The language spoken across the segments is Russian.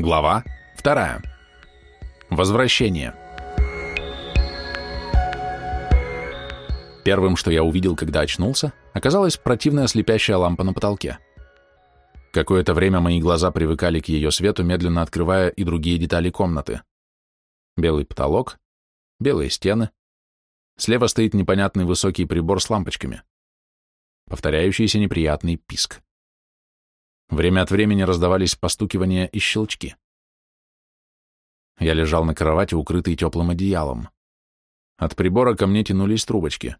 Глава 2. Возвращение. Первым, что я увидел, когда очнулся, оказалась противная слепящая лампа на потолке. Какое-то время мои глаза привыкали к ее свету, медленно открывая и другие детали комнаты. Белый потолок, белые стены. Слева стоит непонятный высокий прибор с лампочками. Повторяющийся неприятный писк. Время от времени раздавались постукивания и щелчки. Я лежал на кровати, укрытый теплым одеялом. От прибора ко мне тянулись трубочки.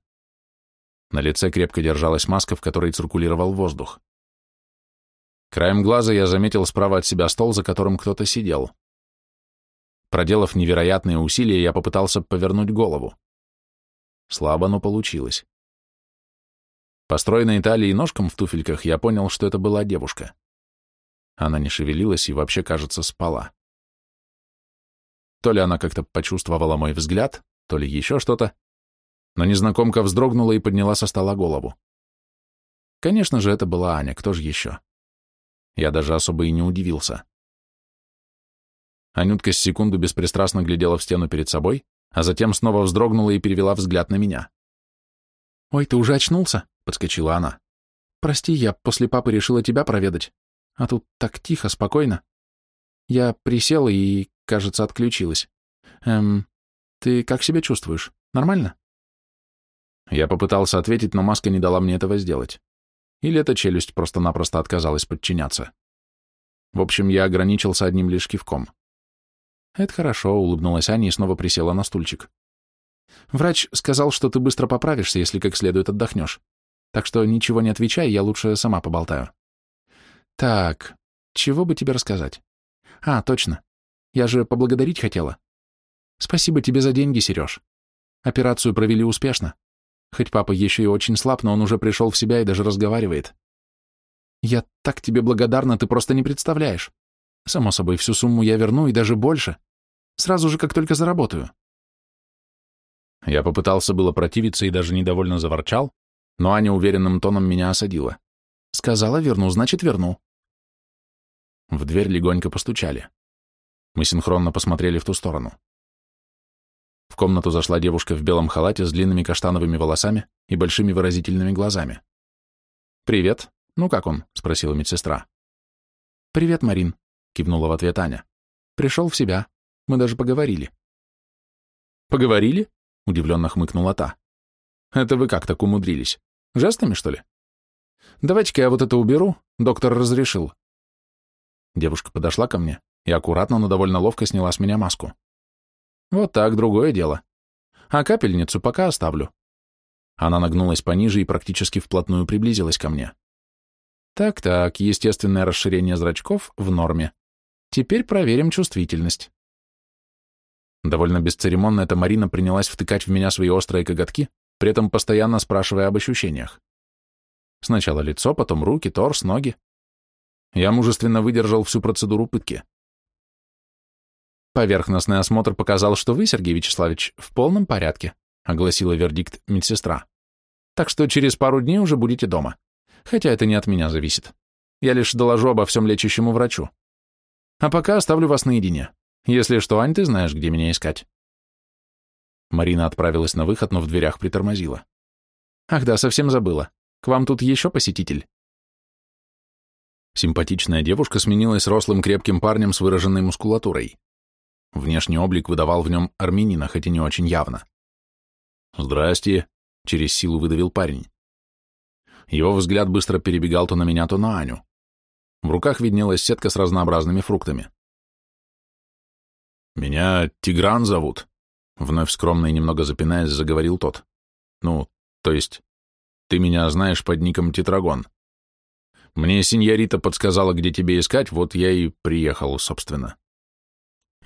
На лице крепко держалась маска, в которой циркулировал воздух. Краем глаза я заметил справа от себя стол, за которым кто-то сидел. Проделав невероятные усилия, я попытался повернуть голову. Слабо, но получилось. По стройной талии ножкам в туфельках я понял, что это была девушка. Она не шевелилась и вообще, кажется, спала. То ли она как-то почувствовала мой взгляд, то ли еще что-то, но незнакомка вздрогнула и подняла со стола голову. Конечно же, это была Аня, кто же еще? Я даже особо и не удивился. Анютка с секунду беспристрастно глядела в стену перед собой, а затем снова вздрогнула и перевела взгляд на меня. «Ой, ты уже очнулся?» — подскочила она. «Прости, я после папы решила тебя проведать. А тут так тихо, спокойно. Я присела и, кажется, отключилась. Эм, ты как себя чувствуешь? Нормально? Я попытался ответить, но маска не дала мне этого сделать. Или эта челюсть просто-напросто отказалась подчиняться. В общем, я ограничился одним лишь кивком. Это хорошо, улыбнулась Аня и снова присела на стульчик. Врач сказал, что ты быстро поправишься, если как следует отдохнешь. Так что ничего не отвечай, я лучше сама поболтаю. Так, чего бы тебе рассказать? А, точно. Я же поблагодарить хотела. Спасибо тебе за деньги, Сереж. Операцию провели успешно. Хоть папа еще и очень слаб, но он уже пришел в себя и даже разговаривает. Я так тебе благодарна, ты просто не представляешь. Само собой, всю сумму я верну и даже больше. Сразу же, как только заработаю. Я попытался было противиться и даже недовольно заворчал, но Аня уверенным тоном меня осадила. Сказала, верну, значит, верну. В дверь легонько постучали. Мы синхронно посмотрели в ту сторону. В комнату зашла девушка в белом халате с длинными каштановыми волосами и большими выразительными глазами. «Привет. Ну как он?» — спросила медсестра. «Привет, Марин», — кивнула в ответ Аня. «Пришел в себя. Мы даже поговорили». «Поговорили?» — удивленно хмыкнула та. «Это вы как так умудрились? Жестами, что ли?» «Давайте-ка я вот это уберу. Доктор разрешил. Девушка подошла ко мне и аккуратно, но довольно ловко сняла с меня маску. Вот так, другое дело. А капельницу пока оставлю. Она нагнулась пониже и практически вплотную приблизилась ко мне. Так-так, естественное расширение зрачков в норме. Теперь проверим чувствительность. Довольно бесцеремонно эта Марина принялась втыкать в меня свои острые коготки, при этом постоянно спрашивая об ощущениях. Сначала лицо, потом руки, торс, ноги. Я мужественно выдержал всю процедуру пытки. Поверхностный осмотр показал, что вы, Сергей Вячеславович, в полном порядке, огласила вердикт медсестра. Так что через пару дней уже будете дома. Хотя это не от меня зависит. Я лишь доложу обо всем лечащему врачу. А пока оставлю вас наедине. Если что, Ань, ты знаешь, где меня искать. Марина отправилась на выход, но в дверях притормозила. Ах да, совсем забыла. К вам тут еще посетитель. Симпатичная девушка сменилась рослым крепким парнем с выраженной мускулатурой. Внешний облик выдавал в нем армянина, хоть и не очень явно. «Здрасте», — через силу выдавил парень. Его взгляд быстро перебегал то на меня, то на Аню. В руках виднелась сетка с разнообразными фруктами. «Меня Тигран зовут», — вновь скромно и немного запинаясь, заговорил тот. «Ну, то есть, ты меня знаешь под ником Тетрагон. Мне сеньорита подсказала, где тебе искать, вот я и приехал, собственно.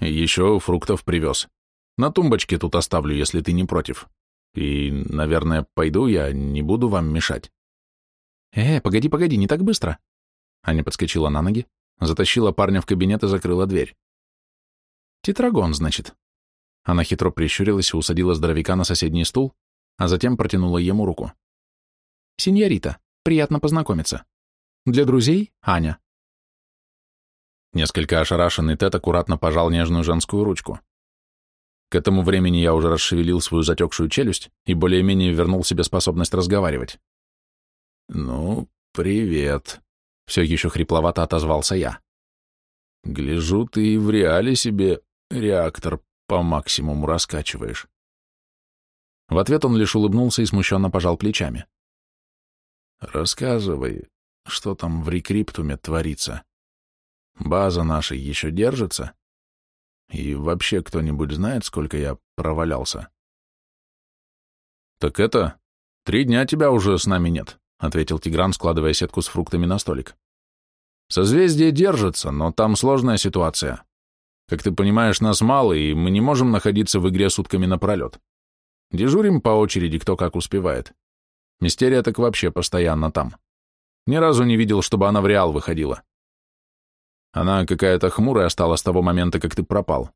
Еще фруктов привез. На тумбочке тут оставлю, если ты не против. И, наверное, пойду я, не буду вам мешать. Э, погоди, погоди, не так быстро. Аня подскочила на ноги, затащила парня в кабинет и закрыла дверь. Тетрагон, значит. Она хитро прищурилась и усадила здоровяка на соседний стул, а затем протянула ему руку. «Синьорита, приятно познакомиться. Для друзей — Аня. Несколько ошарашенный Тед аккуратно пожал нежную женскую ручку. К этому времени я уже расшевелил свою затекшую челюсть и более-менее вернул себе способность разговаривать. «Ну, привет», — все еще хрипловато отозвался я. «Гляжу, ты и в реале себе реактор по максимуму раскачиваешь». В ответ он лишь улыбнулся и смущенно пожал плечами. «Рассказывай, что там в рекриптуме творится? База наша еще держится? И вообще кто-нибудь знает, сколько я провалялся?» «Так это, три дня тебя уже с нами нет», — ответил Тигран, складывая сетку с фруктами на столик. «Созвездие держится, но там сложная ситуация. Как ты понимаешь, нас мало, и мы не можем находиться в игре сутками напролет. Дежурим по очереди, кто как успевает. Мистерия так вообще постоянно там. Ни разу не видел, чтобы она в Реал выходила. Она какая-то хмурая стала с того момента, как ты пропал.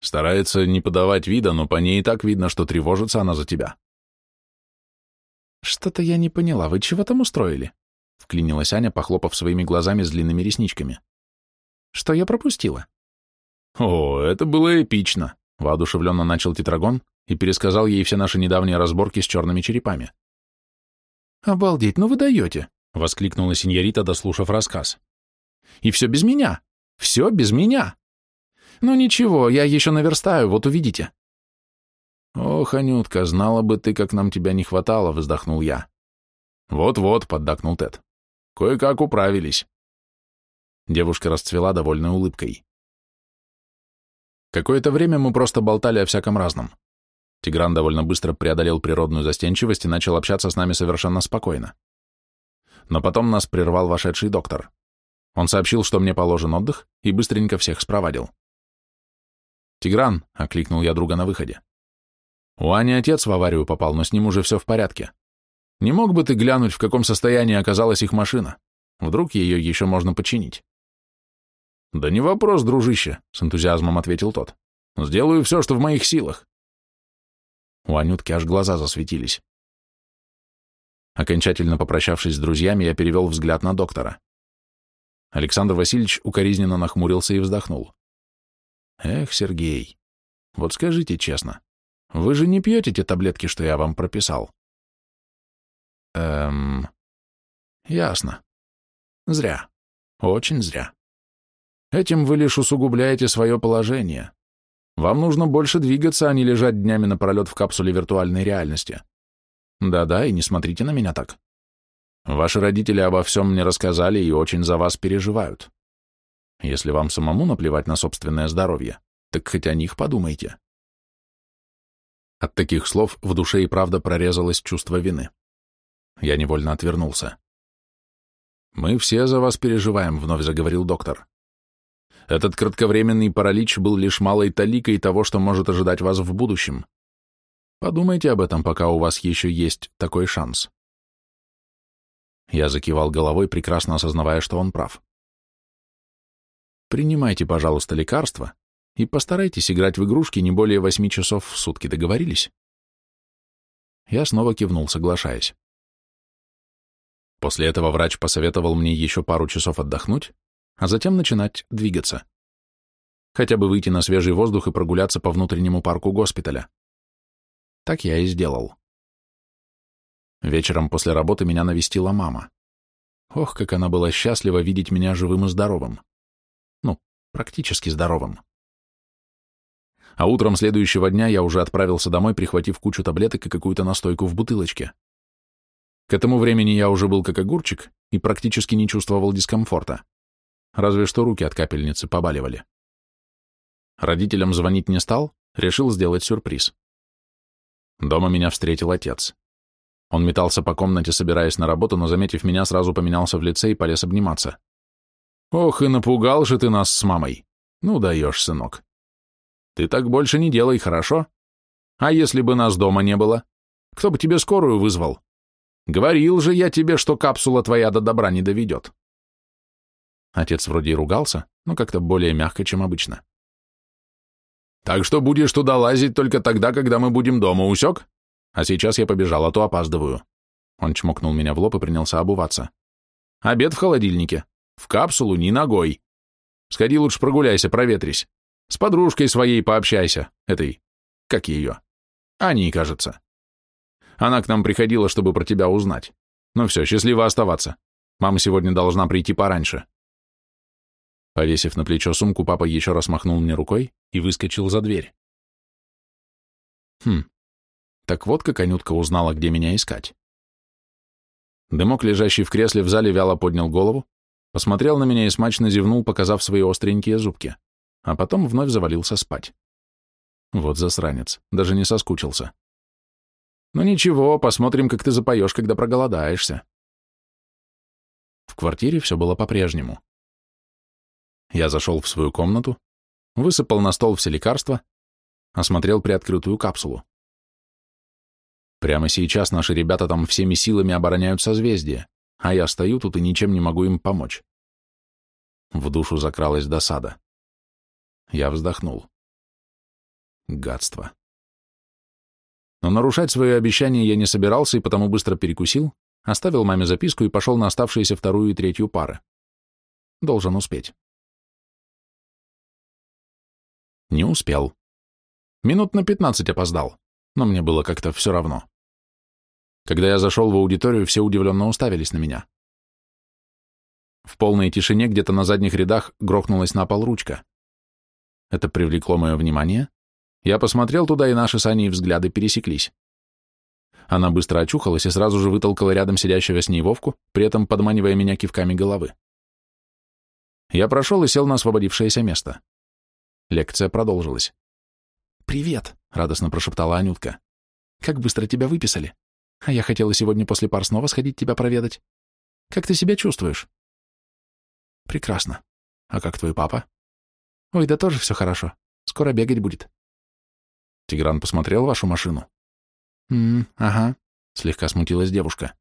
Старается не подавать вида, но по ней и так видно, что тревожится она за тебя. «Что-то я не поняла, вы чего там устроили?» — вклинилась Аня, похлопав своими глазами с длинными ресничками. «Что я пропустила?» «О, это было эпично», — воодушевленно начал Тетрагон и пересказал ей все наши недавние разборки с черными черепами. «Обалдеть, ну вы даете!» — воскликнула синьорита, дослушав рассказ. «И все без меня! Все без меня! Ну ничего, я еще наверстаю, вот увидите!» «Ох, Анютка, знала бы ты, как нам тебя не хватало!» — вздохнул я. «Вот-вот», — поддакнул Тед. «Кое-как управились». Девушка расцвела довольной улыбкой. Какое-то время мы просто болтали о всяком разном. Тигран довольно быстро преодолел природную застенчивость и начал общаться с нами совершенно спокойно. Но потом нас прервал вошедший доктор. Он сообщил, что мне положен отдых, и быстренько всех спровадил. «Тигран», — окликнул я друга на выходе. «У Ани отец в аварию попал, но с ним уже все в порядке. Не мог бы ты глянуть, в каком состоянии оказалась их машина? Вдруг ее еще можно починить?» «Да не вопрос, дружище», — с энтузиазмом ответил тот. «Сделаю все, что в моих силах». У Анютки аж глаза засветились. Окончательно попрощавшись с друзьями, я перевел взгляд на доктора. Александр Васильевич укоризненно нахмурился и вздохнул. «Эх, Сергей, вот скажите честно, вы же не пьете те таблетки, что я вам прописал?» «Эм... Ясно. Зря. Очень зря. Этим вы лишь усугубляете свое положение. Вам нужно больше двигаться, а не лежать днями напролет в капсуле виртуальной реальности. Да-да, и не смотрите на меня так. Ваши родители обо всем мне рассказали и очень за вас переживают. Если вам самому наплевать на собственное здоровье, так хоть о них подумайте. От таких слов в душе и правда прорезалось чувство вины. Я невольно отвернулся. «Мы все за вас переживаем», — вновь заговорил доктор. Этот кратковременный паралич был лишь малой таликой того, что может ожидать вас в будущем. Подумайте об этом, пока у вас еще есть такой шанс. Я закивал головой, прекрасно осознавая, что он прав. Принимайте, пожалуйста, лекарства и постарайтесь играть в игрушки не более восьми часов в сутки, договорились? Я снова кивнул, соглашаясь. После этого врач посоветовал мне еще пару часов отдохнуть, а затем начинать двигаться. Хотя бы выйти на свежий воздух и прогуляться по внутреннему парку госпиталя. Так я и сделал. Вечером после работы меня навестила мама. Ох, как она была счастлива видеть меня живым и здоровым. Ну, практически здоровым. А утром следующего дня я уже отправился домой, прихватив кучу таблеток и какую-то настойку в бутылочке. К этому времени я уже был как огурчик и практически не чувствовал дискомфорта разве что руки от капельницы побаливали. Родителям звонить не стал, решил сделать сюрприз. Дома меня встретил отец. Он метался по комнате, собираясь на работу, но, заметив меня, сразу поменялся в лице и полез обниматься. «Ох, и напугал же ты нас с мамой! Ну, даешь, сынок. Ты так больше не делай, хорошо? А если бы нас дома не было? Кто бы тебе скорую вызвал? Говорил же я тебе, что капсула твоя до добра не доведет». Отец вроде и ругался, но как-то более мягко, чем обычно. «Так что будешь туда лазить только тогда, когда мы будем дома, усек? А сейчас я побежал, а то опаздываю». Он чмокнул меня в лоб и принялся обуваться. «Обед в холодильнике. В капсулу ни ногой. Сходи лучше прогуляйся, проветрись. С подружкой своей пообщайся, этой, как ее, Аней, кажется. Она к нам приходила, чтобы про тебя узнать. Ну все, счастливо оставаться. Мама сегодня должна прийти пораньше. Повесив на плечо сумку, папа еще раз махнул мне рукой и выскочил за дверь. Хм, так вот как Анютка узнала, где меня искать. Дымок, лежащий в кресле в зале, вяло поднял голову, посмотрел на меня и смачно зевнул, показав свои остренькие зубки, а потом вновь завалился спать. Вот засранец, даже не соскучился. Ну ничего, посмотрим, как ты запоешь, когда проголодаешься. В квартире все было по-прежнему. Я зашел в свою комнату, высыпал на стол все лекарства, осмотрел приоткрытую капсулу. Прямо сейчас наши ребята там всеми силами обороняют созвездие, а я стою тут и ничем не могу им помочь. В душу закралась досада. Я вздохнул. Гадство. Но нарушать свое обещание я не собирался и потому быстро перекусил, оставил маме записку и пошел на оставшиеся вторую и третью пары. Должен успеть. Не успел. Минут на пятнадцать опоздал, но мне было как-то все равно. Когда я зашел в аудиторию, все удивленно уставились на меня. В полной тишине где-то на задних рядах грохнулась на пол ручка. Это привлекло мое внимание, я посмотрел туда, и наши с Аней взгляды пересеклись. Она быстро очухалась и сразу же вытолкала рядом сидящего с ней Вовку, при этом подманивая меня кивками головы. Я прошел и сел на освободившееся место. Лекция продолжилась. «Привет», — радостно прошептала Анютка. «Как быстро тебя выписали. А я хотела сегодня после пар снова сходить тебя проведать. Как ты себя чувствуешь?» «Прекрасно. А как твой папа?» «Ой, да тоже все хорошо. Скоро бегать будет. Тигран посмотрел вашу машину? «М ага», — слегка смутилась девушка.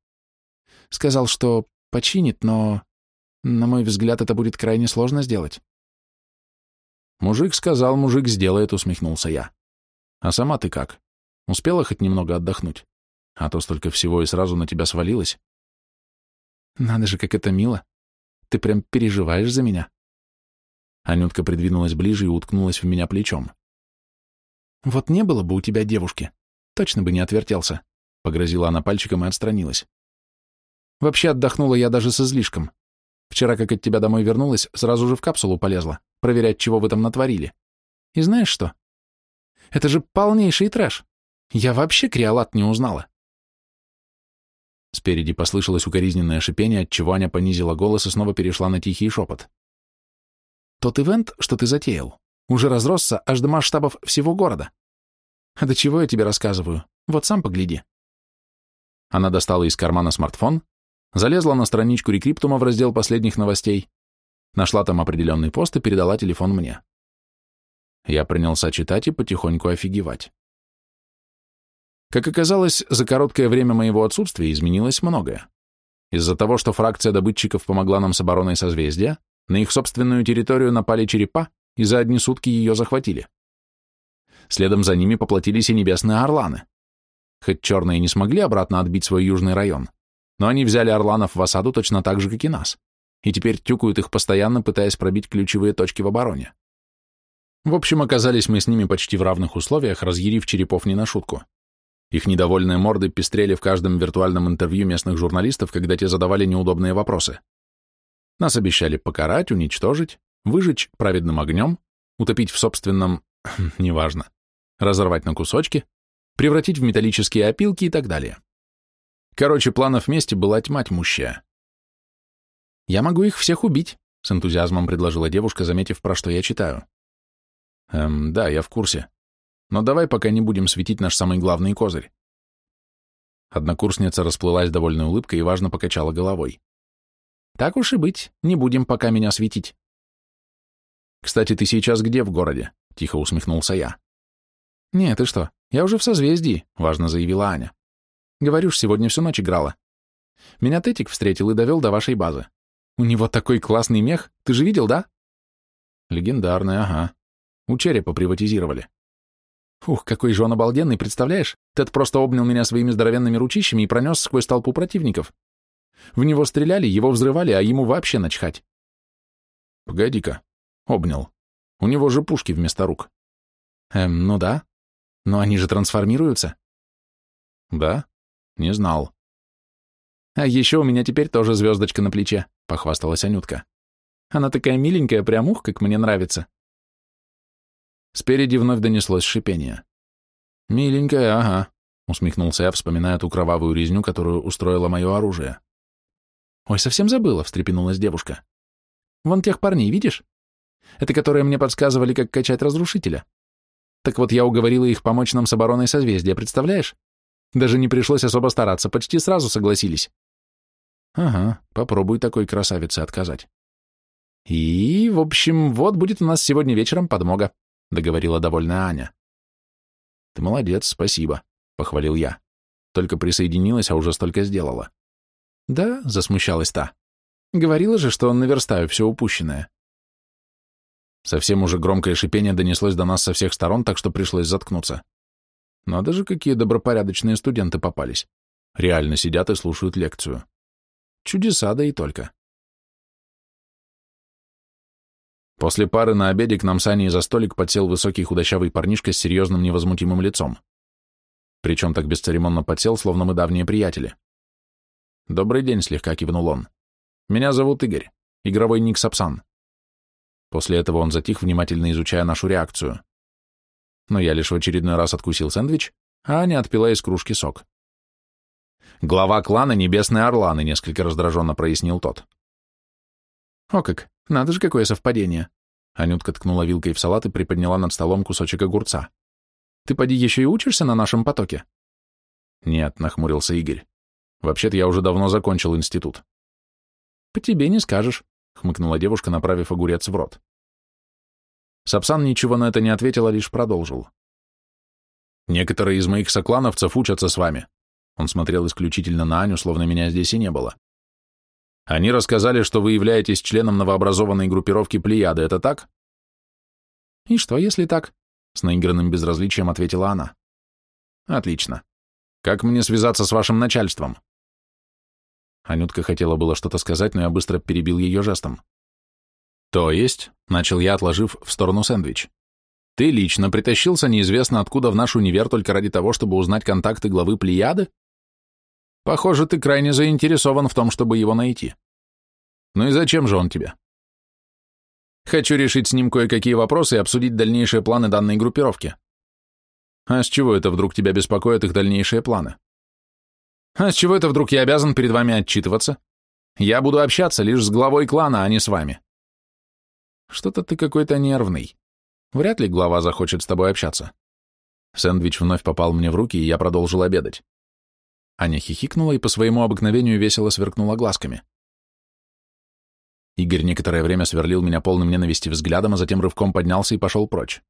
«Сказал, что починит, но, на мой взгляд, это будет крайне сложно сделать». «Мужик сказал, мужик сделает», — усмехнулся я. «А сама ты как? Успела хоть немного отдохнуть? А то столько всего и сразу на тебя свалилось». «Надо же, как это мило. Ты прям переживаешь за меня». Анютка придвинулась ближе и уткнулась в меня плечом. «Вот не было бы у тебя девушки, точно бы не отвертелся», — погрозила она пальчиком и отстранилась. «Вообще отдохнула я даже с излишком. Вчера, как от тебя домой вернулась, сразу же в капсулу полезла, проверять, чего вы там натворили. И знаешь что? Это же полнейший трэш. Я вообще криолат не узнала». Спереди послышалось укоризненное шипение, от чего Аня понизила голос и снова перешла на тихий шепот. «Тот ивент, что ты затеял, уже разросся аж до масштабов всего города. А до чего я тебе рассказываю? Вот сам погляди. Она достала из кармана смартфон, залезла на страничку рекриптума в раздел последних новостей, нашла там определенный пост и передала телефон мне. Я принялся читать и потихоньку офигевать. Как оказалось, за короткое время моего отсутствия изменилось многое. Из-за того, что фракция добытчиков помогла нам с обороной созвездия, на их собственную территорию напали черепа, и за одни сутки ее захватили. Следом за ними поплатились и небесные орланы. Хоть черные не смогли обратно отбить свой южный район, но они взяли орланов в осаду точно так же, как и нас, и теперь тюкают их постоянно, пытаясь пробить ключевые точки в обороне. В общем, оказались мы с ними почти в равных условиях, разъярив черепов не на шутку. Их недовольные морды пестрели в каждом виртуальном интервью местных журналистов, когда те задавали неудобные вопросы. Нас обещали покарать, уничтожить, выжечь праведным огнем, утопить в собственном... неважно, разорвать на кусочки, превратить в металлические опилки и так далее. Короче, планов вместе была тьма тьмущая. «Я могу их всех убить», — с энтузиазмом предложила девушка, заметив, про что я читаю. «Эм, да, я в курсе. Но давай пока не будем светить наш самый главный козырь». Однокурсница расплылась довольной улыбкой и важно покачала головой. «Так уж и быть, не будем пока меня светить. «Кстати, ты сейчас где в городе?» — тихо усмехнулся я. «Не, ты что, я уже в созвездии», — важно заявила Аня. «Говорю ж, сегодня всю ночь играла. Меня Тетик встретил и довел до вашей базы. У него такой классный мех, ты же видел, да?» «Легендарный, ага. У черепа приватизировали». «Ух, какой же он обалденный, представляешь? Тед просто обнял меня своими здоровенными ручищами и пронес сквозь толпу противников. В него стреляли, его взрывали, а ему вообще начхать». «Погоди-ка, Обнял. У него же пушки вместо рук. Эм, ну да. Но они же трансформируются. Да? Не знал. А еще у меня теперь тоже звездочка на плече, похвасталась Анютка. Она такая миленькая, прям ух, как мне нравится. Спереди вновь донеслось шипение. «Миленькая, ага», — усмехнулся я, вспоминая ту кровавую резню, которую устроило мое оружие. «Ой, совсем забыла», — встрепенулась девушка. «Вон тех парней, видишь? Это которые мне подсказывали, как качать разрушителя. Так вот, я уговорила их помочь нам с обороной созвездия, представляешь? Даже не пришлось особо стараться, почти сразу согласились». «Ага, попробуй такой красавице отказать». «И, в общем, вот будет у нас сегодня вечером подмога», — договорила довольная Аня. «Ты молодец, спасибо», — похвалил я. Только присоединилась, а уже столько сделала. «Да», — засмущалась та. «Говорила же, что наверстаю все упущенное». Совсем уже громкое шипение донеслось до нас со всех сторон, так что пришлось заткнуться. Надо же, какие добропорядочные студенты попались. Реально сидят и слушают лекцию. Чудеса, да и только. После пары на обеде к нам с Аней за столик подсел высокий худощавый парнишка с серьезным невозмутимым лицом. Причем так бесцеремонно подсел, словно мы давние приятели. «Добрый день», — слегка кивнул он. «Меня зовут Игорь, игровой ник Сапсан». После этого он затих, внимательно изучая нашу реакцию. Но я лишь в очередной раз откусил сэндвич, а Аня отпила из кружки сок. «Глава клана Небесные Орланы», — несколько раздраженно прояснил тот. «О как! Надо же, какое совпадение!» Анютка ткнула вилкой в салат и приподняла над столом кусочек огурца. «Ты поди еще и учишься на нашем потоке?» «Нет», — нахмурился Игорь. Вообще-то я уже давно закончил институт. По тебе не скажешь, хмыкнула девушка, направив огурец в рот. Сапсан ничего на это не ответил, а лишь продолжил. Некоторые из моих соклановцев учатся с вами. Он смотрел исключительно на Аню, словно меня здесь и не было. Они рассказали, что вы являетесь членом новообразованной группировки Плеяды, это так? И что, если так? С наигранным безразличием ответила она. Отлично. Как мне связаться с вашим начальством? Анютка хотела было что-то сказать, но я быстро перебил ее жестом. То есть, начал я, отложив в сторону сэндвич, ты лично притащился неизвестно откуда в наш универ только ради того, чтобы узнать контакты главы Плеяды? Похоже, ты крайне заинтересован в том, чтобы его найти. Ну и зачем же он тебе? Хочу решить с ним кое-какие вопросы и обсудить дальнейшие планы данной группировки. А с чего это вдруг тебя беспокоят их дальнейшие планы? А с чего это вдруг я обязан перед вами отчитываться? Я буду общаться лишь с главой клана, а не с вами. Что-то ты какой-то нервный. Вряд ли глава захочет с тобой общаться. Сэндвич вновь попал мне в руки, и я продолжил обедать. Аня хихикнула и по своему обыкновению весело сверкнула глазками. Игорь некоторое время сверлил меня полным ненависти взглядом, а затем рывком поднялся и пошел прочь.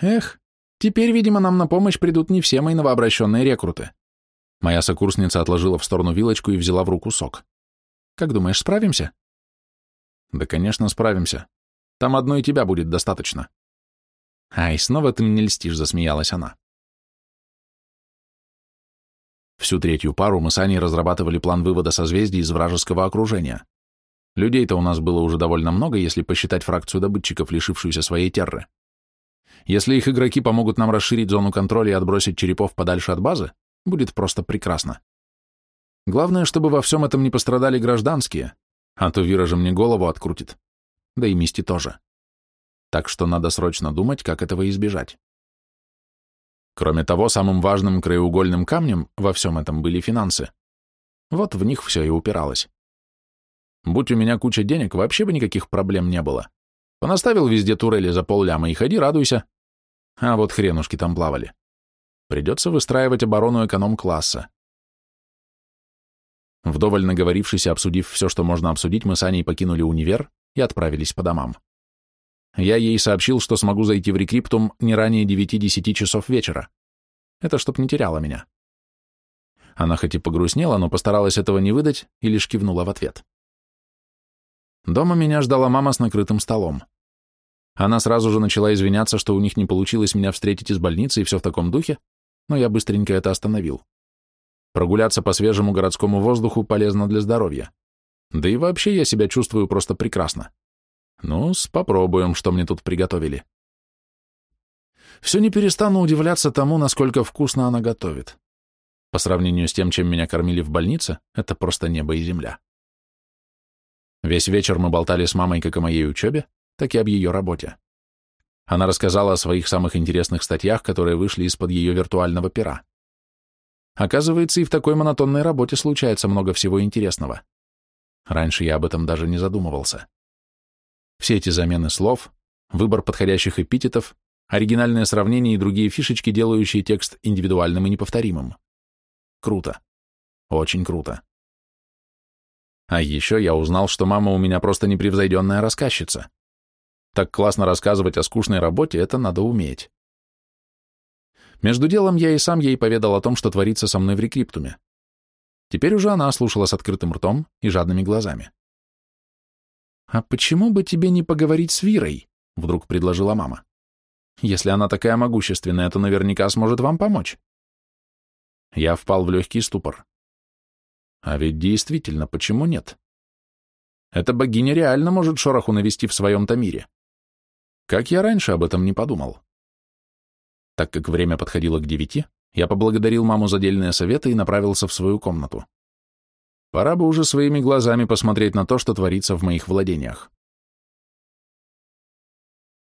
Эх, теперь, видимо, нам на помощь придут не все мои новообращенные рекруты. Моя сокурсница отложила в сторону вилочку и взяла в руку сок. «Как думаешь, справимся?» «Да, конечно, справимся. Там одной тебя будет достаточно». «Ай, снова ты мне льстишь», — засмеялась она. Всю третью пару мы с Аней разрабатывали план вывода созвездий из вражеского окружения. Людей-то у нас было уже довольно много, если посчитать фракцию добытчиков, лишившуюся своей терры. Если их игроки помогут нам расширить зону контроля и отбросить черепов подальше от базы, Будет просто прекрасно. Главное, чтобы во всем этом не пострадали гражданские, а то Вира же мне голову открутит. Да и Мисти тоже. Так что надо срочно думать, как этого избежать. Кроме того, самым важным краеугольным камнем во всем этом были финансы. Вот в них все и упиралось. Будь у меня куча денег, вообще бы никаких проблем не было. Понаставил везде турели за полляма и ходи, радуйся. А вот хренушки там плавали. Придется выстраивать оборону эконом-класса. Вдоволь наговорившись и обсудив все, что можно обсудить, мы с Аней покинули универ и отправились по домам. Я ей сообщил, что смогу зайти в рекриптум не ранее 9-10 часов вечера. Это чтоб не теряла меня. Она хоть и погрустнела, но постаралась этого не выдать и лишь кивнула в ответ. Дома меня ждала мама с накрытым столом. Она сразу же начала извиняться, что у них не получилось меня встретить из больницы и все в таком духе, но я быстренько это остановил. Прогуляться по свежему городскому воздуху полезно для здоровья. Да и вообще я себя чувствую просто прекрасно. ну попробуем, что мне тут приготовили. Все не перестану удивляться тому, насколько вкусно она готовит. По сравнению с тем, чем меня кормили в больнице, это просто небо и земля. Весь вечер мы болтали с мамой как о моей учебе, так и об ее работе. Она рассказала о своих самых интересных статьях, которые вышли из-под ее виртуального пера. Оказывается, и в такой монотонной работе случается много всего интересного. Раньше я об этом даже не задумывался. Все эти замены слов, выбор подходящих эпитетов, оригинальные сравнения и другие фишечки, делающие текст индивидуальным и неповторимым. Круто. Очень круто. А еще я узнал, что мама у меня просто непревзойденная рассказчица. Так классно рассказывать о скучной работе, это надо уметь. Между делом я и сам ей поведал о том, что творится со мной в рекриптуме. Теперь уже она слушала с открытым ртом и жадными глазами. «А почему бы тебе не поговорить с Вирой?» — вдруг предложила мама. «Если она такая могущественная, то наверняка сможет вам помочь». Я впал в легкий ступор. А ведь действительно, почему нет? Эта богиня реально может шороху навести в своем-то мире. Как я раньше об этом не подумал? Так как время подходило к девяти, я поблагодарил маму за дельные советы и направился в свою комнату. Пора бы уже своими глазами посмотреть на то, что творится в моих владениях.